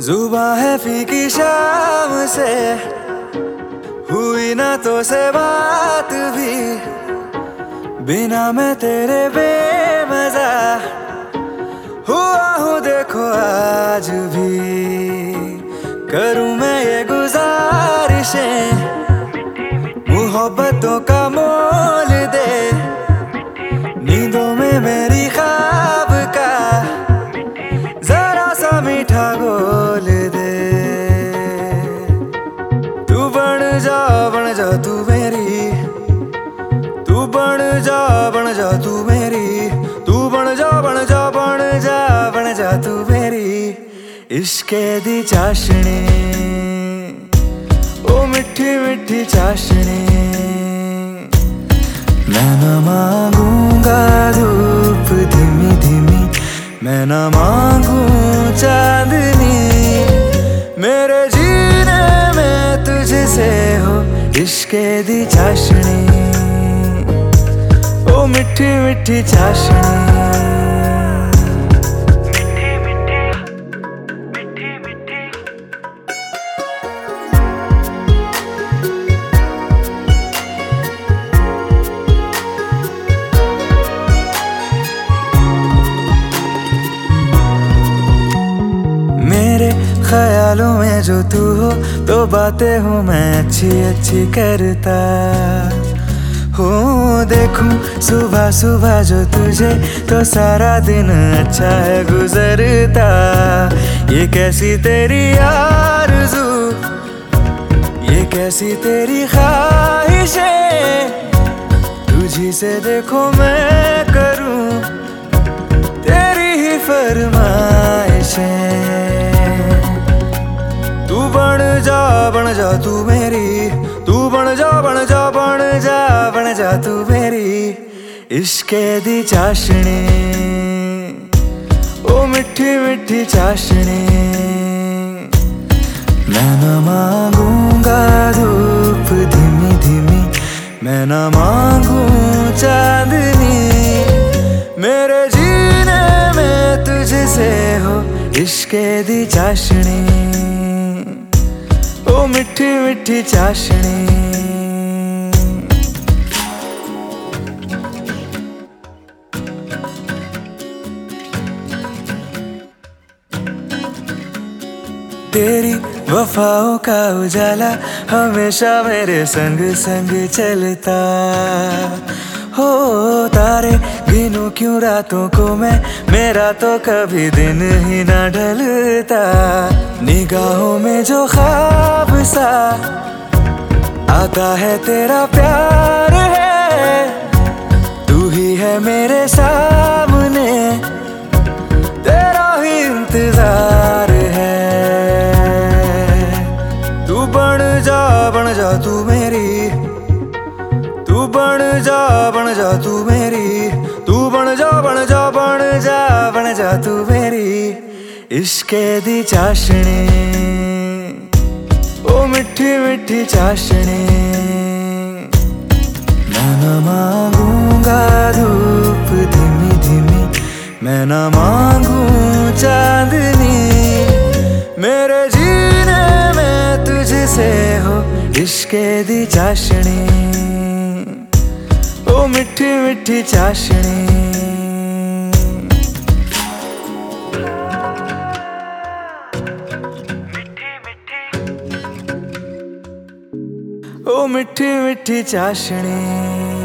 जुबा है फीकी शाम से। हुई ना तो से बात भी। बिना मैं तेरे बेमजा। हुआ हूँ देखो आज भी। करूँ मैं ये गुजारिशें? मोहब्बतों का मोल दे। नींदों में मेरी ख्वाब का जरा सा मीठा गोल दे। तू बन जा बन जा तू मेरी। तू बन जा बन जा तू मेरी। तू बन जा बन जा बन जा बन जा तू मेरी। इश्के दी चाशनी। ओ मिठी मिठी चाशनी। मैं न मांगूँगा धूप धीमी धीमी। मैं न मांगू चांदनी। मेरे जीने में तुझसे हो इश्के दी चाशनी। ओ मिठी मिठी चाशनी। ख्यालों में जो तू हो तो बातें हूँ मैं अच्छी अच्छी करता। हूँ, देखूँ, सुबह सुबह जो तुझे तो सारा दिन अच्छा है गुजरता। ये कैसी तेरी आरज़ू? ये कैसी तेरी ख्वाहिशें? तुझी से देखो मैं करूँ, तेरी ही फरमाइशें। जा, बन जा तू मेरी। तू बन जा बन जा बन जा बन जा तू मेरी। इश्के दी चाशनी। ओ मिठी मिठी चाशनी। मैं न मांगूँगा धूप धीमी धीमी। मैं न मांगू चांदनी। मेरे जीने में तुझसे हो इश्के दी चाशनी। मिठी मिठी चाशनी। तेरी वफाओं का उजाला हमेशा मेरे संग संग चलता। हो तारे गिनू क्यों रातों को मैं, मेरा तो कभी दिन ही ना ढलता। निगाहों में जो ख्वाब सा, आता है तेरा प्यार है। तू ही है मेरे सामने, तेरा ही इंतज़ार। तू बन जा बन जा तू मेरी। तू बन जा बन जा बन जा बन जा तू मेरी। इश्के दी चाशनी। ओ मिठी मिठी चाशनी। मैं न मांगूँगा धूप धीमी धीमी। मैं न मांगू चांदनी। मेरे जीने में तुझसे हो इश्के दी चाशनी। ओ मिठी मिठी चाशनी ओ मिठी मिठी चाशनी